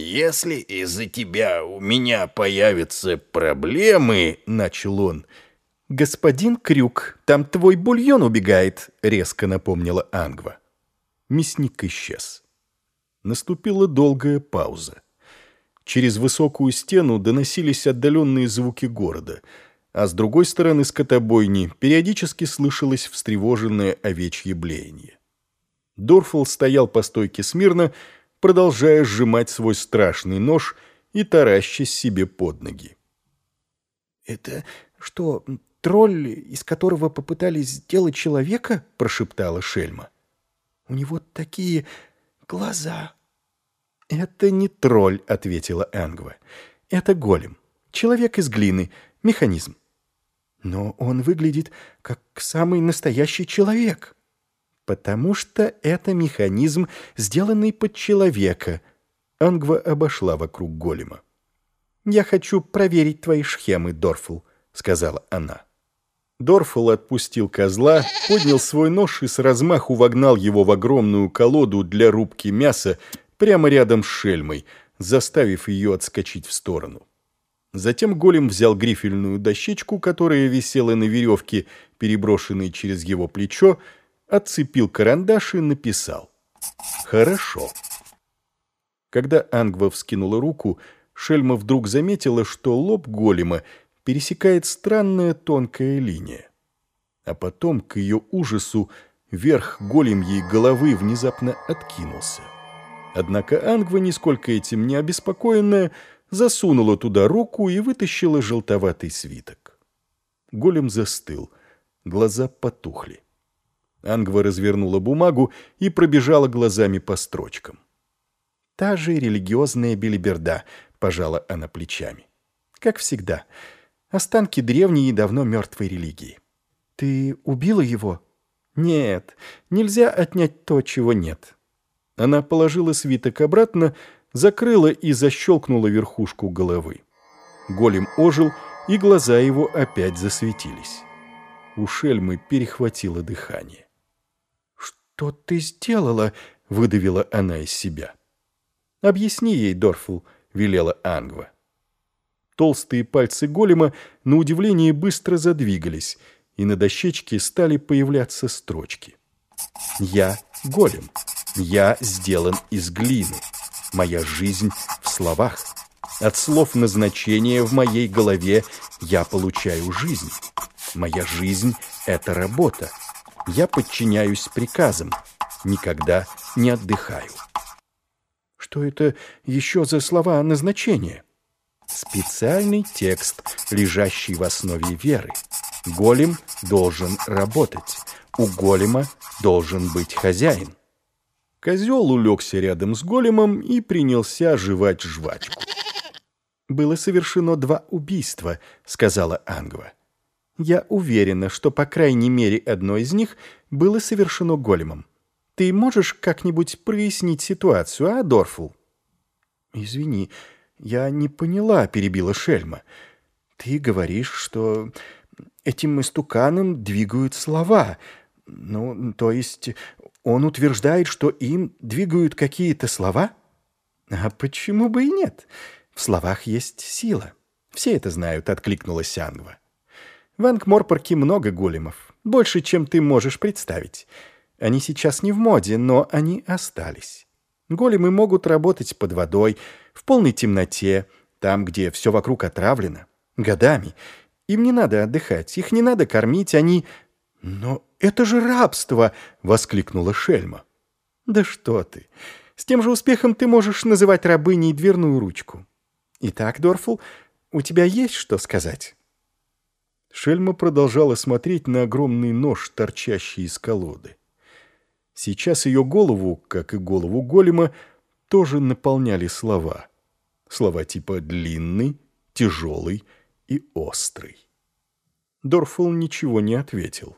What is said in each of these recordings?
«Если из-за тебя у меня появятся проблемы», — начал он. «Господин Крюк, там твой бульон убегает», — резко напомнила Ангва. Мясник исчез. Наступила долгая пауза. Через высокую стену доносились отдаленные звуки города, а с другой стороны скотобойни периодически слышалось встревоженное овечье блеяние. Дорфул стоял по стойке смирно, продолжая сжимать свой страшный нож и таращась себе под ноги. «Это что, тролль, из которого попытались сделать человека?» — прошептала Шельма. «У него такие глаза». «Это не тролль», — ответила Энгва. «Это голем. Человек из глины. Механизм». «Но он выглядит как самый настоящий человек» потому что это механизм, сделанный под человека. Ангва обошла вокруг голема. «Я хочу проверить твои схемы, Дорфул», — сказала она. Дорфул отпустил козла, поднял свой нож и с размаху вогнал его в огромную колоду для рубки мяса прямо рядом с шельмой, заставив ее отскочить в сторону. Затем голем взял грифельную дощечку, которая висела на веревке, переброшенной через его плечо, отцепил карандаш и написал. «Хорошо». Когда Ангва вскинула руку, Шельма вдруг заметила, что лоб голема пересекает странная тонкая линия. А потом, к ее ужасу, верх големьей головы внезапно откинулся. Однако Ангва, нисколько этим не обеспокоенная, засунула туда руку и вытащила желтоватый свиток. Голем застыл, глаза потухли. Ангва развернула бумагу и пробежала глазами по строчкам. «Та же религиозная белиберда», — пожала она плечами. «Как всегда. Останки древней и давно мертвой религии». «Ты убила его?» «Нет, нельзя отнять то, чего нет». Она положила свиток обратно, закрыла и защелкнула верхушку головы. Голем ожил, и глаза его опять засветились. У Шельмы перехватило дыхание. «Что ты сделала?» — выдавила она из себя. «Объясни ей, Дорфул», — велела Ангва. Толстые пальцы голема на удивление быстро задвигались, и на дощечке стали появляться строчки. «Я — голем. Я сделан из глины. Моя жизнь в словах. От слов назначения в моей голове я получаю жизнь. Моя жизнь — это работа. Я подчиняюсь приказам, никогда не отдыхаю. Что это еще за слова назначения? Специальный текст, лежащий в основе веры. Голем должен работать. У голема должен быть хозяин. Козел улегся рядом с големом и принялся жевать жвачку. «Было совершено два убийства», — сказала Ангва. Я уверена, что по крайней мере одно из них было совершено големом. Ты можешь как-нибудь прояснить ситуацию, а, Дорфул? Извини, я не поняла, перебила Шельма. Ты говоришь, что этим истуканом двигают слова. Ну, то есть он утверждает, что им двигают какие-то слова? А почему бы и нет? В словах есть сила. Все это знают, откликнулась Ангва. В Ангморпорке много големов. Больше, чем ты можешь представить. Они сейчас не в моде, но они остались. Големы могут работать под водой, в полной темноте, там, где все вокруг отравлено. Годами. Им не надо отдыхать, их не надо кормить, они... «Но это же рабство!» — воскликнула Шельма. «Да что ты! С тем же успехом ты можешь называть рабыней дверную ручку. Итак, Дорфул, у тебя есть что сказать?» Шельма продолжала смотреть на огромный нож, торчащий из колоды. Сейчас ее голову, как и голову голема, тоже наполняли слова. Слова типа «длинный», «тяжелый» и «острый». Дорфул ничего не ответил.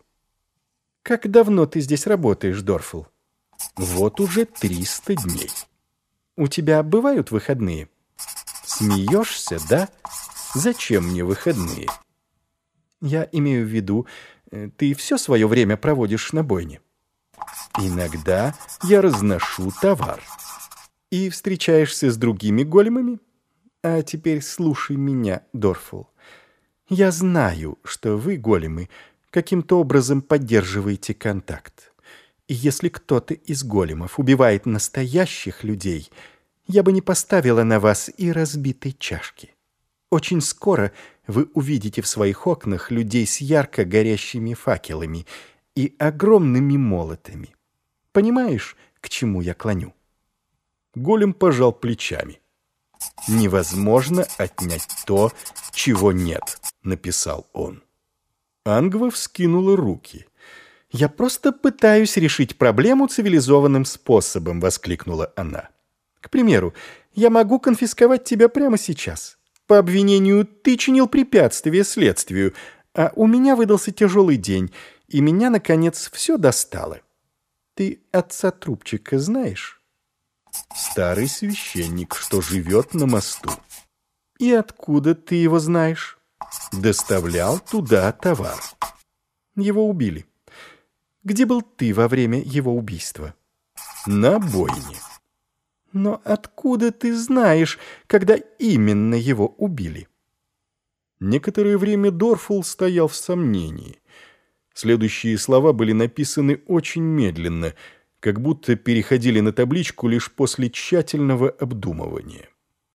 «Как давно ты здесь работаешь, Дорфул?» «Вот уже триста дней». «У тебя бывают выходные?» «Смеешься, да? Зачем мне выходные?» Я имею в виду, э, ты все свое время проводишь на бойне. Иногда я разношу товар. И встречаешься с другими големами? А теперь слушай меня, Дорфул. Я знаю, что вы, големы, каким-то образом поддерживаете контакт. И если кто-то из големов убивает настоящих людей, я бы не поставила на вас и разбитой чашки. Очень скоро вы увидите в своих окнах людей с ярко горящими факелами и огромными молотами. Понимаешь, к чему я клоню?» Голем пожал плечами. «Невозможно отнять то, чего нет», — написал он. Ангва вскинула руки. «Я просто пытаюсь решить проблему цивилизованным способом», — воскликнула она. «К примеру, я могу конфисковать тебя прямо сейчас. По обвинению ты чинил препятствие следствию, а у меня выдался тяжелый день, и меня, наконец, все достало. Ты отца Трубчика знаешь?» «Старый священник, что живет на мосту». «И откуда ты его знаешь?» «Доставлял туда товар». «Его убили. Где был ты во время его убийства?» «На бойне». Но откуда ты знаешь, когда именно его убили? Некоторое время Дорфул стоял в сомнении. Следующие слова были написаны очень медленно, как будто переходили на табличку лишь после тщательного обдумывания.